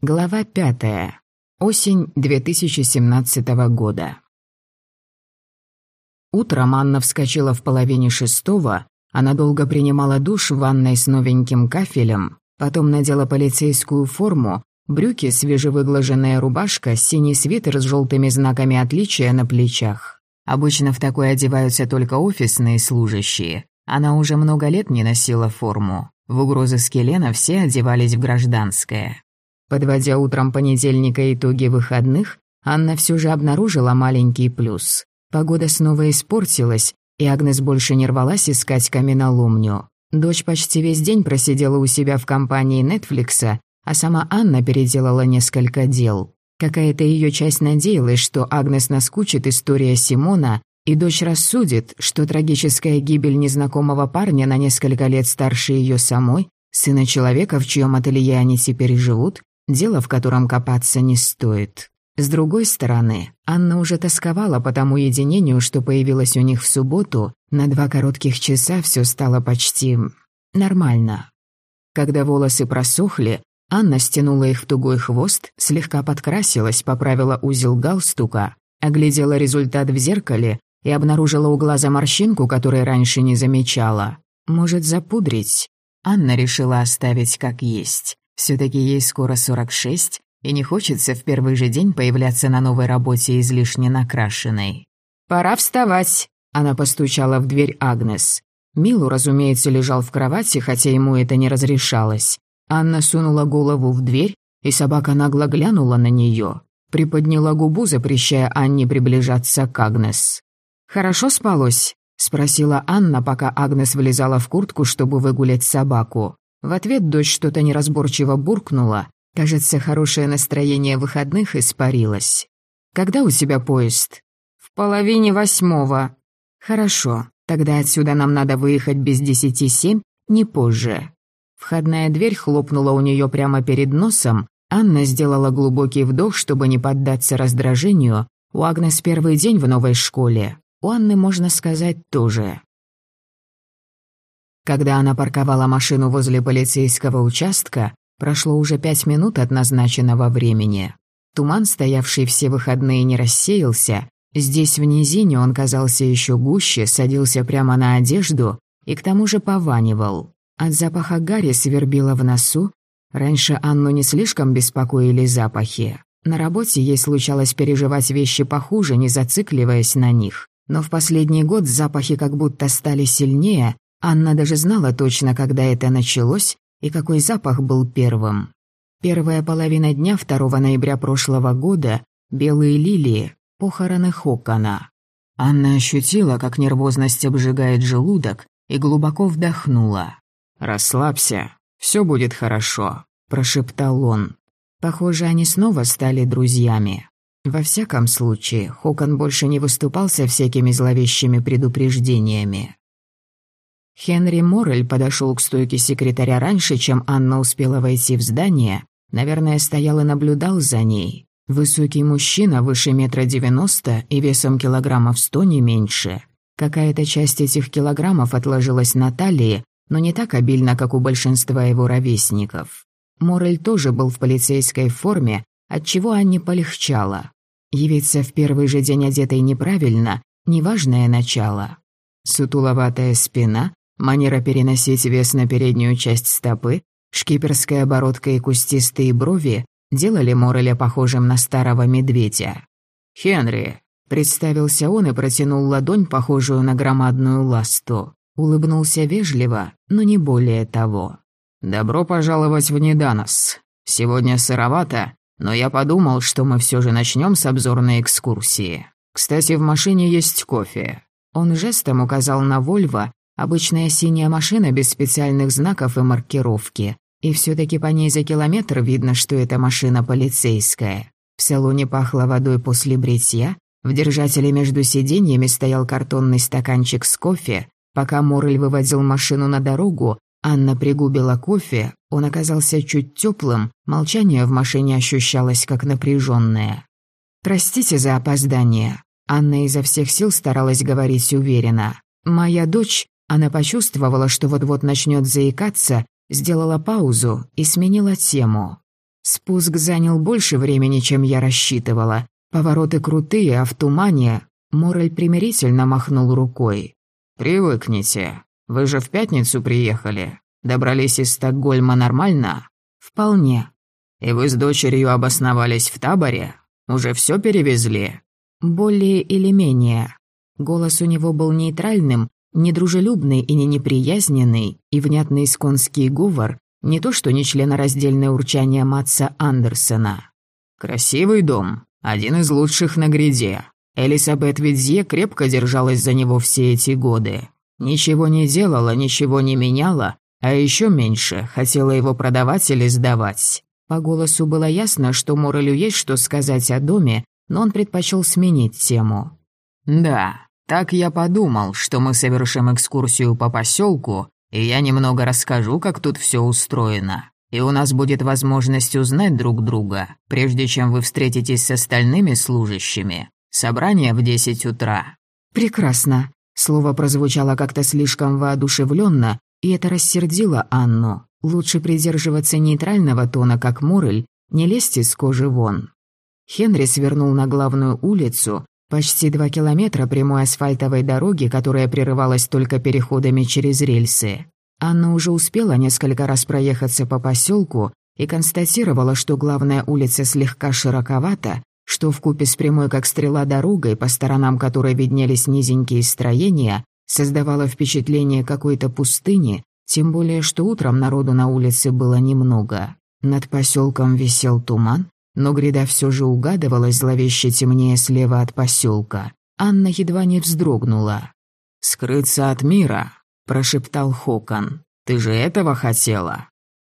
Глава пятая. Осень 2017 года. Утром Анна вскочила в половине шестого, она долго принимала душ в ванной с новеньким кафелем, потом надела полицейскую форму, брюки, свежевыглаженная рубашка, синий свитер с желтыми знаками отличия на плечах. Обычно в такой одеваются только офисные служащие. Она уже много лет не носила форму. В угрозы Скелена все одевались в гражданское. Подводя утром понедельника итоги выходных, Анна все же обнаружила маленький плюс. Погода снова испортилась, и Агнес больше не рвалась искать каменоломню. Дочь почти весь день просидела у себя в компании Нетфликса, а сама Анна переделала несколько дел. Какая-то ее часть надеялась, что Агнес наскучит история Симона, и дочь рассудит, что трагическая гибель незнакомого парня на несколько лет старше ее самой, сына человека, в чьем ателье они теперь живут, дело в котором копаться не стоит. С другой стороны, Анна уже тосковала по тому единению, что появилось у них в субботу, на два коротких часа все стало почти... нормально. Когда волосы просохли, Анна стянула их в тугой хвост, слегка подкрасилась, поправила узел галстука, оглядела результат в зеркале и обнаружила у глаза морщинку, которую раньше не замечала. Может, запудрить? Анна решила оставить как есть. Все-таки ей скоро 46, и не хочется в первый же день появляться на новой работе излишне накрашенной. «Пора вставать!» — она постучала в дверь Агнес. Милу, разумеется, лежал в кровати, хотя ему это не разрешалось. Анна сунула голову в дверь, и собака нагло глянула на нее, приподняла губу, запрещая Анне приближаться к Агнес. «Хорошо спалось?» — спросила Анна, пока Агнес влезала в куртку, чтобы выгулять собаку. В ответ дочь что-то неразборчиво буркнула. Кажется, хорошее настроение выходных испарилось. «Когда у тебя поезд?» «В половине восьмого». «Хорошо, тогда отсюда нам надо выехать без десяти семь, не позже». Входная дверь хлопнула у нее прямо перед носом. Анна сделала глубокий вдох, чтобы не поддаться раздражению. У Агнес первый день в новой школе. У Анны, можно сказать, тоже. Когда она парковала машину возле полицейского участка, прошло уже пять минут от назначенного времени. Туман, стоявший все выходные, не рассеялся. Здесь, в низине, он казался еще гуще, садился прямо на одежду и к тому же пованивал. От запаха гари свербило в носу. Раньше Анну не слишком беспокоили запахи. На работе ей случалось переживать вещи похуже, не зацикливаясь на них. Но в последний год запахи как будто стали сильнее, Анна даже знала точно, когда это началось и какой запах был первым. Первая половина дня 2 ноября прошлого года «Белые лилии», похороны Хокона. Анна ощутила, как нервозность обжигает желудок, и глубоко вдохнула. «Расслабься, все будет хорошо», – прошептал он. Похоже, они снова стали друзьями. Во всяком случае, Хокон больше не выступал со всякими зловещими предупреждениями. Хенри Моррель подошел к стойке секретаря раньше, чем Анна успела войти в здание. Наверное, стоял и наблюдал за ней. Высокий мужчина, выше метра девяносто и весом килограммов сто не меньше. Какая-то часть этих килограммов отложилась на талии, но не так обильно, как у большинства его ровесников. Моррель тоже был в полицейской форме, отчего Анне полегчало. Явиться в первый же день одетой неправильно – неважное начало. Сутуловатая спина, Манера переносить вес на переднюю часть стопы, шкиперская оборотка и кустистые брови делали Мореля похожим на старого медведя. «Хенри», — представился он и протянул ладонь, похожую на громадную ласту. Улыбнулся вежливо, но не более того. «Добро пожаловать в Неданос. Сегодня сыровато, но я подумал, что мы все же начнем с обзорной экскурсии. Кстати, в машине есть кофе». Он жестом указал на Вольво, Обычная синяя машина без специальных знаков и маркировки. И все таки по ней за километр видно, что это машина полицейская. В салоне пахло водой после бритья. В держателе между сиденьями стоял картонный стаканчик с кофе. Пока Морль выводил машину на дорогу, Анна пригубила кофе, он оказался чуть теплым, молчание в машине ощущалось как напряженное. «Простите за опоздание». Анна изо всех сил старалась говорить уверенно. «Моя дочь она почувствовала, что вот-вот начнет заикаться, сделала паузу и сменила тему. Спуск занял больше времени, чем я рассчитывала. Повороты крутые, а в тумане... Морель примирительно махнул рукой. «Привыкните. Вы же в пятницу приехали. Добрались из Стокгольма нормально?» «Вполне». «И вы с дочерью обосновались в таборе? Уже все перевезли?» «Более или менее». Голос у него был нейтральным, недружелюбный и не неприязненный, и внятный исконский говор, не то что нечленораздельное урчание Матса Андерсона. «Красивый дом, один из лучших на гряде. Элисабет Видзье крепко держалась за него все эти годы. Ничего не делала, ничего не меняла, а еще меньше хотела его продавать или сдавать. По голосу было ясно, что Морелю есть что сказать о доме, но он предпочел сменить тему. «Да, так я подумал, что мы совершим экскурсию по поселку, и я немного расскажу, как тут все устроено. И у нас будет возможность узнать друг друга, прежде чем вы встретитесь с остальными служащими. Собрание в десять утра». «Прекрасно». Слово прозвучало как-то слишком воодушевленно, и это рассердило Анну. Лучше придерживаться нейтрального тона, как Морель, не лезть из кожи вон. Хенри свернул на главную улицу, почти два километра прямой асфальтовой дороги, которая прерывалась только переходами через рельсы. Анна уже успела несколько раз проехаться по поселку и констатировала, что главная улица слегка широковата, что в купе с прямой как стрела дорогой, по сторонам которой виднелись низенькие строения, создавало впечатление какой-то пустыни, тем более что утром народу на улице было немного. Над поселком висел туман, но гряда все же угадывалась зловеще темнее слева от поселка. Анна едва не вздрогнула. «Скрыться от мира», – прошептал Хокон. «Ты же этого хотела?»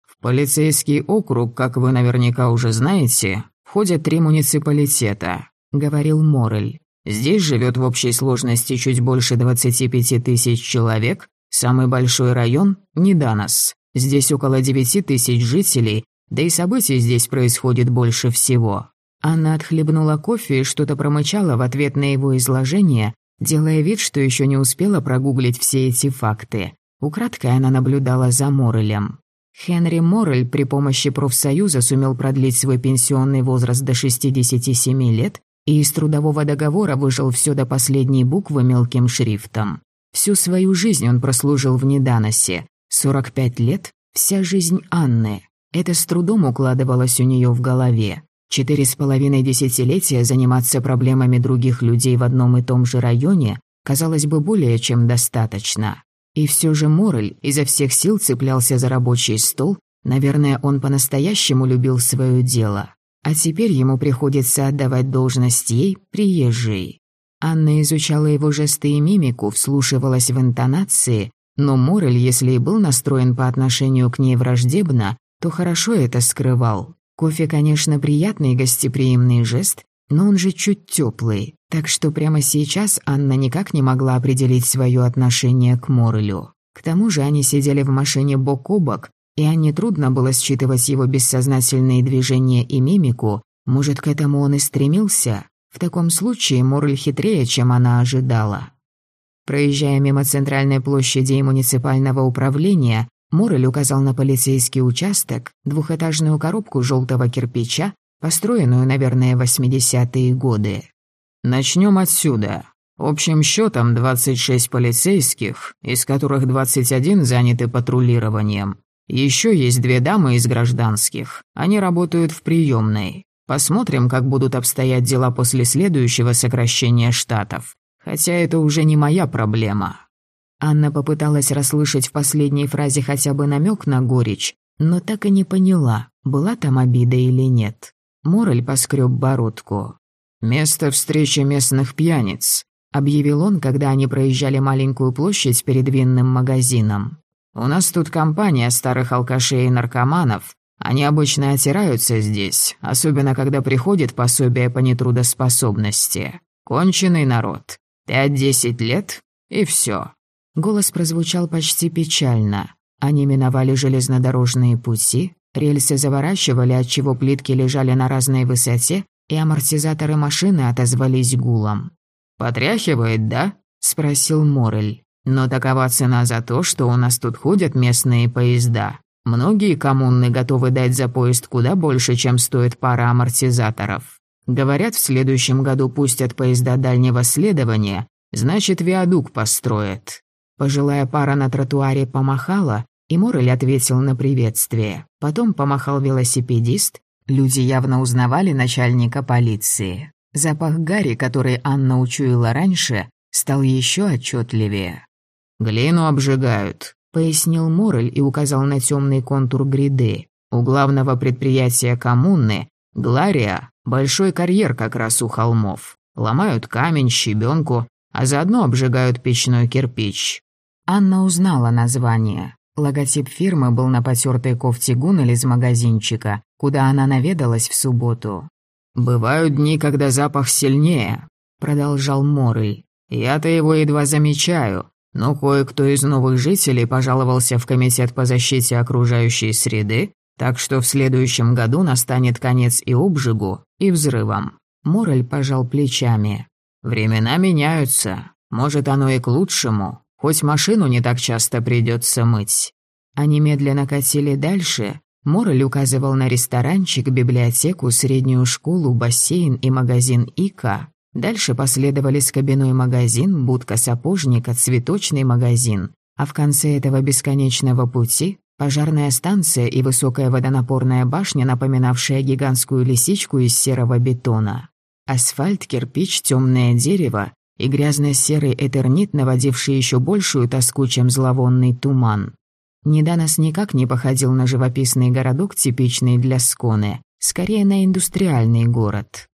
«В полицейский округ, как вы наверняка уже знаете, входят три муниципалитета», — говорил Морель. «Здесь живет в общей сложности чуть больше 25 тысяч человек. Самый большой район — Неданос. Здесь около 9 тысяч жителей, да и событий здесь происходит больше всего». Анна отхлебнула кофе и что-то промычала в ответ на его изложение, делая вид, что еще не успела прогуглить все эти факты. Украдкой она наблюдала за Морелем. Хенри Моррель при помощи профсоюза сумел продлить свой пенсионный возраст до 67 лет и из трудового договора выжил все до последней буквы мелким шрифтом. Всю свою жизнь он прослужил в Неданосе. 45 лет – вся жизнь Анны. Это с трудом укладывалось у нее в голове. Четыре с половиной десятилетия заниматься проблемами других людей в одном и том же районе казалось бы более чем достаточно. И все же Морель изо всех сил цеплялся за рабочий стол, наверное, он по-настоящему любил свое дело. А теперь ему приходится отдавать должность ей, приезжей. Анна изучала его жесты и мимику, вслушивалась в интонации, но Морель, если и был настроен по отношению к ней враждебно, то хорошо это скрывал. Кофе, конечно, приятный гостеприимный жест, но он же чуть теплый, так что прямо сейчас Анна никак не могла определить свое отношение к Морелю. К тому же они сидели в машине бок о бок, и Анне трудно было считывать его бессознательные движения и мимику. Может, к этому он и стремился? В таком случае Морель хитрее, чем она ожидала. Проезжая мимо центральной площади и муниципального управления, Морель указал на полицейский участок, двухэтажную коробку желтого кирпича, построенную, наверное, в 80-е годы. Начнем отсюда. Общим счетом 26 полицейских, из которых 21 заняты патрулированием. Еще есть две дамы из гражданских. Они работают в приемной. Посмотрим, как будут обстоять дела после следующего сокращения штатов. Хотя это уже не моя проблема. Анна попыталась расслышать в последней фразе хотя бы намек на горечь, но так и не поняла, была там обида или нет. Морель поскреб бородку. «Место встречи местных пьяниц», — объявил он, когда они проезжали маленькую площадь перед винным магазином. «У нас тут компания старых алкашей и наркоманов. Они обычно отираются здесь, особенно когда приходит пособие по нетрудоспособности. Конченый народ. Пять-десять лет, и все. Голос прозвучал почти печально. Они миновали железнодорожные пути, Рельсы заворачивали, отчего плитки лежали на разной высоте, и амортизаторы машины отозвались гулом. «Потряхивает, да?» – спросил Морель. «Но такова цена за то, что у нас тут ходят местные поезда. Многие коммуны готовы дать за поезд куда больше, чем стоит пара амортизаторов. Говорят, в следующем году пустят поезда дальнего следования, значит, виадук построят». Пожилая пара на тротуаре помахала, и Моррель ответил на приветствие. Потом помахал велосипедист. Люди явно узнавали начальника полиции. Запах гари, который Анна учуяла раньше, стал еще отчетливее. «Глину обжигают», — пояснил Моррель и указал на темный контур гряды. «У главного предприятия коммуны, Глария, большой карьер как раз у холмов. Ломают камень, щебенку, а заодно обжигают печной кирпич». Анна узнала название. Логотип фирмы был на потертой кофте Гуннель из магазинчика, куда она наведалась в субботу. «Бывают дни, когда запах сильнее», — продолжал Моррель. «Я-то его едва замечаю, но кое-кто из новых жителей пожаловался в Комитет по защите окружающей среды, так что в следующем году настанет конец и обжигу, и взрывам». Моррель пожал плечами. «Времена меняются. Может, оно и к лучшему. Хоть машину не так часто придется мыть». Они медленно катили дальше. Моррель указывал на ресторанчик, библиотеку, среднюю школу, бассейн и магазин Ика. Дальше последовали скобяной магазин, будка сапожника, цветочный магазин. А в конце этого бесконечного пути – пожарная станция и высокая водонапорная башня, напоминавшая гигантскую лисичку из серого бетона. Асфальт, кирпич, темное дерево и грязно-серый этернит, наводивший еще большую тоску, чем зловонный туман. Неданос никак не походил на живописный городок, типичный для Сконы, скорее на индустриальный город.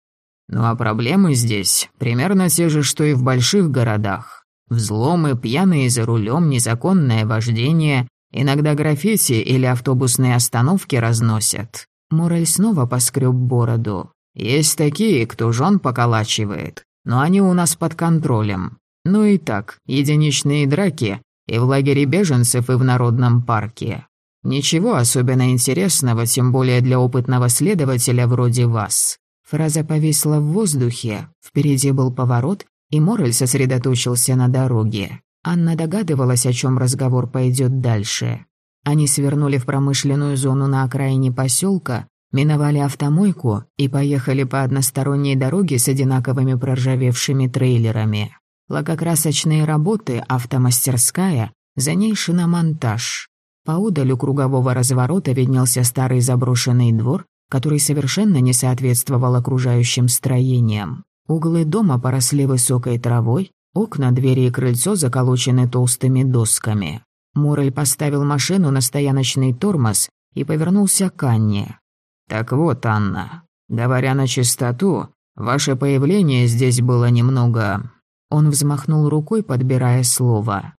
Ну а проблемы здесь примерно те же, что и в больших городах. Взломы, пьяные за рулем, незаконное вождение, иногда граффити или автобусные остановки разносят. Морель снова поскреб бороду. Есть такие, кто жен поколачивает, но они у нас под контролем. Ну и так, единичные драки и в лагере беженцев, и в Народном парке. Ничего особенно интересного, тем более для опытного следователя вроде вас. Фраза повисла в воздухе, впереди был поворот, и Морель сосредоточился на дороге. Анна догадывалась, о чем разговор пойдет дальше. Они свернули в промышленную зону на окраине поселка, миновали автомойку и поехали по односторонней дороге с одинаковыми проржавевшими трейлерами. Лакокрасочные работы, автомастерская, за ней шиномонтаж. Поудаль у кругового разворота виднелся старый заброшенный двор, который совершенно не соответствовал окружающим строениям. Углы дома поросли высокой травой, окна, двери и крыльцо заколочены толстыми досками. Мурель поставил машину на стояночный тормоз и повернулся к Анне. «Так вот, Анна, говоря на чистоту, ваше появление здесь было немного...» Он взмахнул рукой, подбирая слово.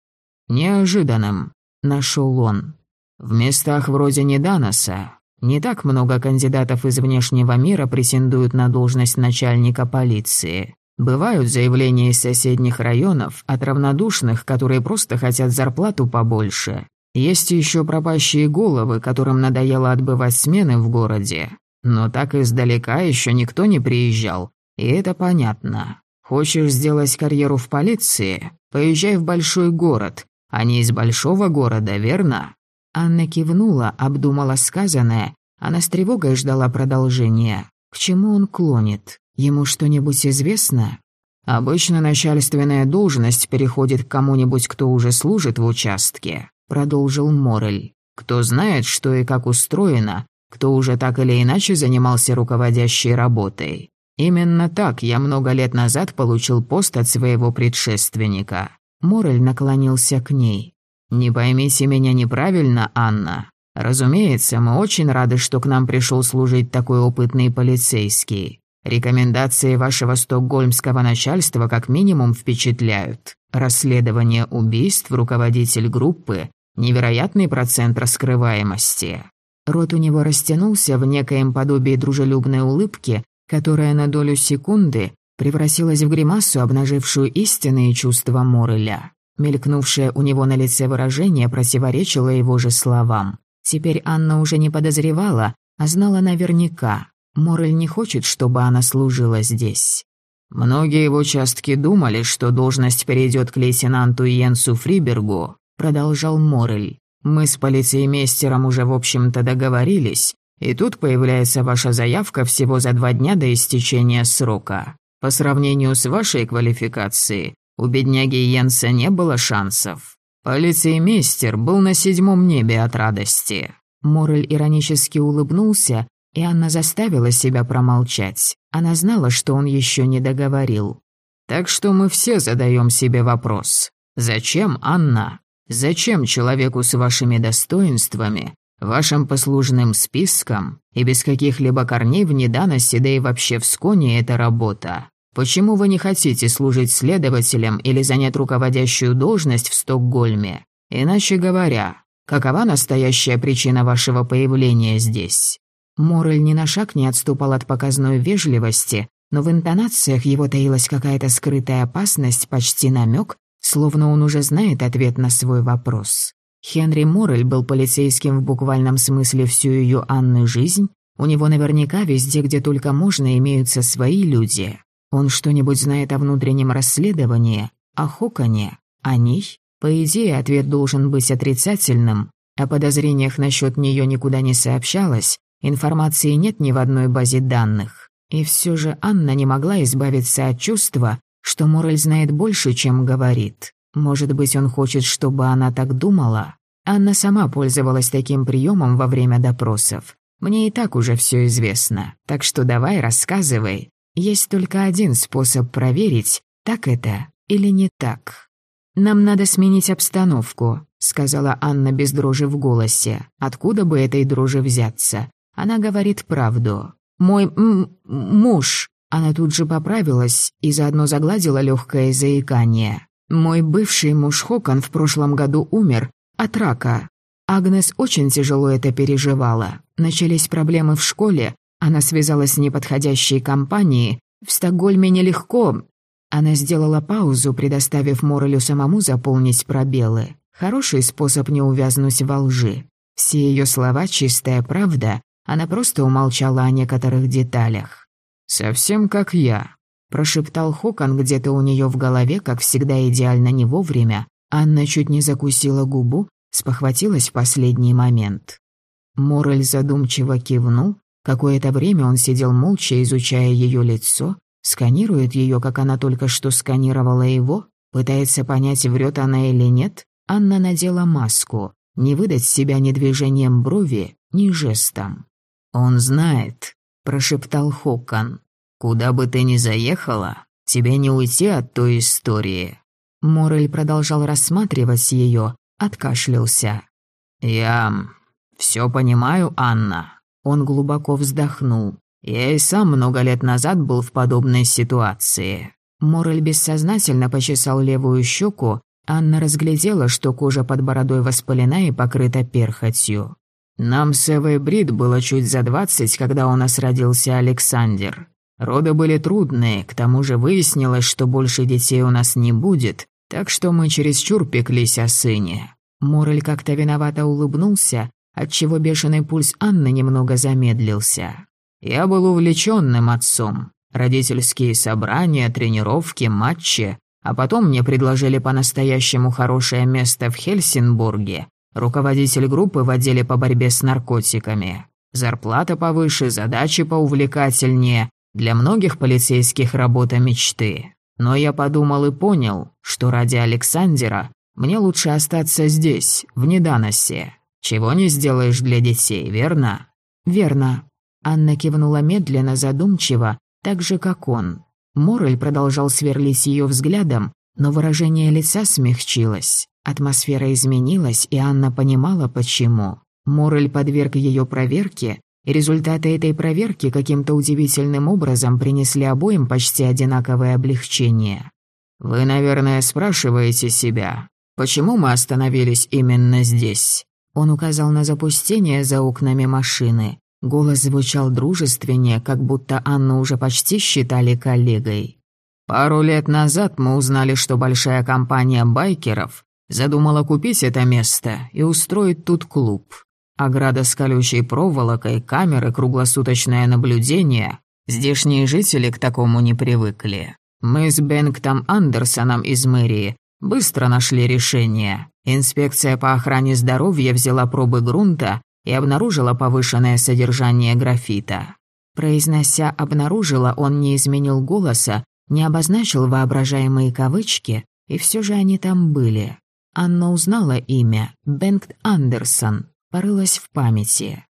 «Неожиданным», — нашел он. «В местах вроде Неданоса не так много кандидатов из внешнего мира претендуют на должность начальника полиции. Бывают заявления из соседних районов от равнодушных, которые просто хотят зарплату побольше. Есть еще пропащие головы, которым надоело отбывать смены в городе. Но так издалека еще никто не приезжал, и это понятно. Хочешь сделать карьеру в полиции? Поезжай в большой город, а не из большого города, верно? Анна кивнула, обдумала сказанное. Она с тревогой ждала продолжения. К чему он клонит? Ему что-нибудь известно? Обычно начальственная должность переходит к кому-нибудь, кто уже служит в участке, продолжил Морель. Кто знает, что и как устроено, кто уже так или иначе занимался руководящей работой. Именно так я много лет назад получил пост от своего предшественника. Морель наклонился к ней. «Не поймите меня неправильно, Анна. Разумеется, мы очень рады, что к нам пришел служить такой опытный полицейский. Рекомендации вашего стокгольмского начальства как минимум впечатляют. Расследование убийств, руководитель группы, невероятный процент раскрываемости». Рот у него растянулся в некоем подобии дружелюбной улыбки, которая на долю секунды превратилась в гримасу, обнажившую истинные чувства Мореля. Мелькнувшее у него на лице выражение противоречило его же словам. Теперь Анна уже не подозревала, а знала наверняка. Морель не хочет, чтобы она служила здесь. «Многие в участке думали, что должность перейдет к лейтенанту Йенсу Фрибергу», продолжал Морель. Мы с полицеймейстером уже, в общем-то, договорились, и тут появляется ваша заявка всего за два дня до истечения срока. По сравнению с вашей квалификацией, у бедняги Йенса не было шансов. Полицеймейстер был на седьмом небе от радости». Морель иронически улыбнулся, и Анна заставила себя промолчать. Она знала, что он еще не договорил. «Так что мы все задаем себе вопрос. Зачем, Анна? Зачем человеку с вашими достоинствами, вашим послужным списком и без каких-либо корней в неданности, да и вообще в сконе эта работа? Почему вы не хотите служить следователем или занять руководящую должность в Стокгольме? Иначе говоря, какова настоящая причина вашего появления здесь?» Морель ни на шаг не отступал от показной вежливости, но в интонациях его таилась какая-то скрытая опасность, почти намек, словно он уже знает ответ на свой вопрос. Хенри Моррель был полицейским в буквальном смысле всю ее Анны жизнь, у него наверняка везде, где только можно, имеются свои люди. Он что-нибудь знает о внутреннем расследовании, о Хоконе, о ней? По идее, ответ должен быть отрицательным. О подозрениях насчет нее никуда не сообщалось, информации нет ни в одной базе данных. И все же Анна не могла избавиться от чувства, что Морель знает больше, чем говорит. Может быть, он хочет, чтобы она так думала? Анна сама пользовалась таким приемом во время допросов. Мне и так уже все известно, так что давай рассказывай. Есть только один способ проверить, так это или не так. «Нам надо сменить обстановку», — сказала Анна без дрожи в голосе. «Откуда бы этой дрожи взяться? Она говорит правду. Мой муж...» Она тут же поправилась и заодно загладила легкое заикание. «Мой бывший муж Хокон в прошлом году умер от рака. Агнес очень тяжело это переживала. Начались проблемы в школе, она связалась с неподходящей компанией. В Стокгольме нелегко. Она сделала паузу, предоставив Морелю самому заполнить пробелы. Хороший способ не увязнуть во лжи. Все ее слова — чистая правда, она просто умолчала о некоторых деталях. «Совсем как я», — прошептал Хокон где-то у нее в голове, как всегда идеально не вовремя. Анна чуть не закусила губу, спохватилась в последний момент. Морель задумчиво кивнул. Какое-то время он сидел молча, изучая ее лицо, сканирует ее, как она только что сканировала его, пытается понять, врет она или нет. Анна надела маску, не выдать себя ни движением брови, ни жестом. «Он знает», прошептал Хокон. «Куда бы ты ни заехала, тебе не уйти от той истории». Морель продолжал рассматривать ее, откашлялся. «Я... все понимаю, Анна». Он глубоко вздохнул. «Я и сам много лет назад был в подобной ситуации». Морель бессознательно почесал левую щеку, Анна разглядела, что кожа под бородой воспалена и покрыта перхотью. Нам с Эвой Брид было чуть за двадцать, когда у нас родился Александр. Роды были трудные, к тому же выяснилось, что больше детей у нас не будет, так что мы чересчур пеклись о сыне». Морель как-то виновато улыбнулся, отчего бешеный пульс Анны немного замедлился. «Я был увлеченным отцом. Родительские собрания, тренировки, матчи. А потом мне предложили по-настоящему хорошее место в Хельсинбурге, Руководитель группы в отделе по борьбе с наркотиками. Зарплата повыше, задачи поувлекательнее. Для многих полицейских работа мечты. Но я подумал и понял, что ради Александра мне лучше остаться здесь, в Неданосе. Чего не сделаешь для детей, верно? Верно. Анна кивнула медленно, задумчиво, так же, как он. Морель продолжал сверлить ее взглядом, но выражение лица смягчилось. Атмосфера изменилась, и Анна понимала, почему. Морель подверг ее проверке, и результаты этой проверки каким-то удивительным образом принесли обоим почти одинаковое облегчение. «Вы, наверное, спрашиваете себя, почему мы остановились именно здесь?» Он указал на запустение за окнами машины. Голос звучал дружественнее, как будто Анну уже почти считали коллегой. «Пару лет назад мы узнали, что большая компания байкеров Задумала купить это место и устроить тут клуб. Ограда с колючей проволокой, камеры, круглосуточное наблюдение. Здешние жители к такому не привыкли. Мы с Бенгтом Андерсоном из мэрии быстро нашли решение. Инспекция по охране здоровья взяла пробы грунта и обнаружила повышенное содержание графита. Произнося «обнаружила», он не изменил голоса, не обозначил воображаемые кавычки, и все же они там были. Анна узнала имя – Бенгт Андерсон, порылась в памяти.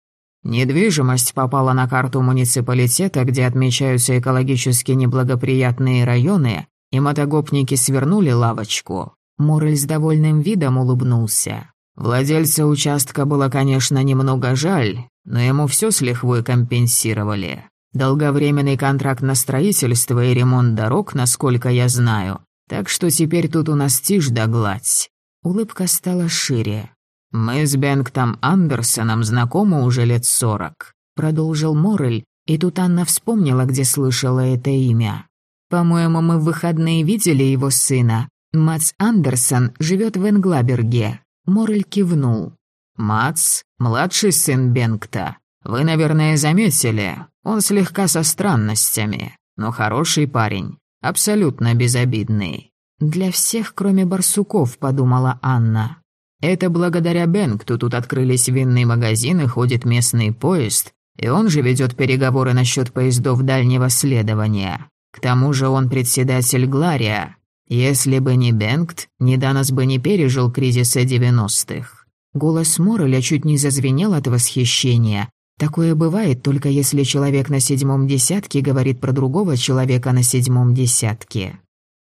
Недвижимость попала на карту муниципалитета, где отмечаются экологически неблагоприятные районы, и мотогопники свернули лавочку. Морель с довольным видом улыбнулся. Владельца участка было, конечно, немного жаль, но ему все с лихвой компенсировали. Долговременный контракт на строительство и ремонт дорог, насколько я знаю. Так что теперь тут у нас тишь да гладь. Улыбка стала шире. «Мы с Бенгтом Андерсоном знакомы уже лет сорок», — продолжил Моррель, и тут Анна вспомнила, где слышала это имя. «По-моему, мы в выходные видели его сына. Мац Андерсон живет в Энглаберге». Моррель кивнул. «Мац, младший сын Бенгта. Вы, наверное, заметили, он слегка со странностями, но хороший парень, абсолютно безобидный». «Для всех, кроме барсуков», — подумала Анна. Это благодаря Бенгту тут открылись винные магазины, ходит местный поезд, и он же ведет переговоры насчет поездов дальнего следования. К тому же он председатель Глария. Если бы не Бенгт, Неданос бы не пережил кризиса девяностых. Голос Морреля чуть не зазвенел от восхищения. Такое бывает только если человек на седьмом десятке говорит про другого человека на седьмом десятке.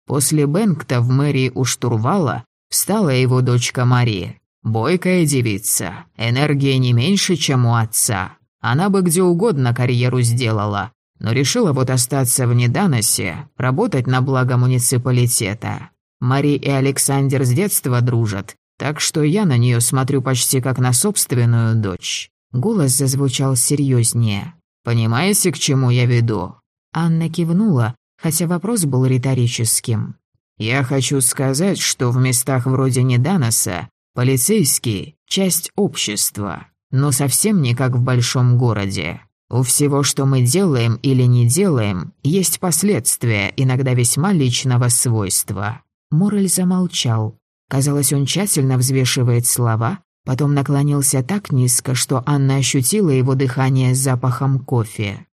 После Бенгта в мэрии у штурвала Встала его дочка Мария. Бойкая девица, энергия не меньше, чем у отца. Она бы где угодно карьеру сделала, но решила вот остаться в Неданосе, работать на благо муниципалитета. Мари и Александр с детства дружат, так что я на нее смотрю почти как на собственную дочь. Голос зазвучал серьезнее. «Понимаете, к чему я веду?» Анна кивнула, хотя вопрос был риторическим. Я хочу сказать, что в местах вроде Неданоса полицейские – часть общества, но совсем не как в большом городе. У всего, что мы делаем или не делаем, есть последствия, иногда весьма личного свойства». Морель замолчал. Казалось, он тщательно взвешивает слова, потом наклонился так низко, что Анна ощутила его дыхание с запахом кофе.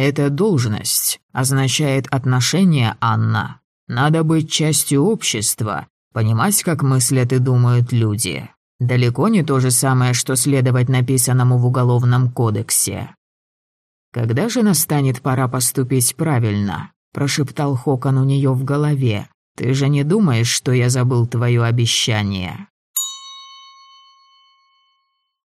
«Эта должность означает отношение, Анна, надо быть частью общества, понимать, как мыслят и думают люди. Далеко не то же самое, что следовать написанному в Уголовном кодексе. «Когда же настанет пора поступить правильно?» – прошептал Хокон у нее в голове. «Ты же не думаешь, что я забыл твое обещание?»